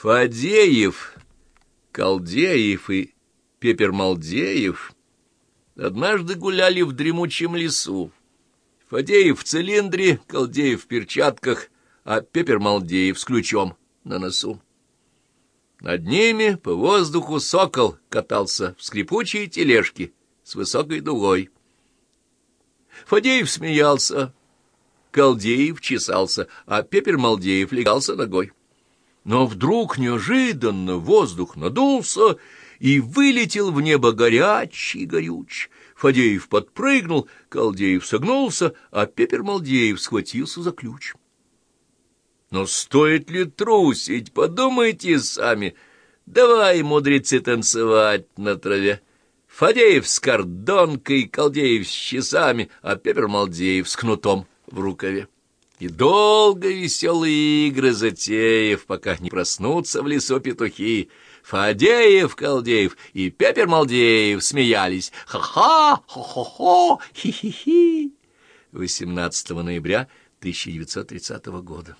Фадеев, Колдеев и Пепермалдеев однажды гуляли в дремучем лесу. Фадеев в цилиндре, Колдеев в перчатках, а Пепермалдеев с ключом на носу. Над ними по воздуху сокол катался в скрипучей тележке с высокой дугой. Фадеев смеялся, Колдеев чесался, а Пепермалдеев легался ногой. Но вдруг неожиданно воздух надулся и вылетел в небо горячий горюч. Фадеев подпрыгнул, Колдеев согнулся, а Пепер Малдеев схватился за ключ. Но стоит ли трусить, подумайте сами. Давай, мудрецы, танцевать на траве. Фадеев с кордонкой, Колдеев с часами, а Пепер Малдеев с кнутом в рукаве. И долго веселые игры затеев, пока не проснутся в лесу петухи. Фадеев, Колдеев и Пепер Малдеев смеялись. Ха-ха, хо-хо-хо, хи-хи-хи. 18 ноября 1930 года.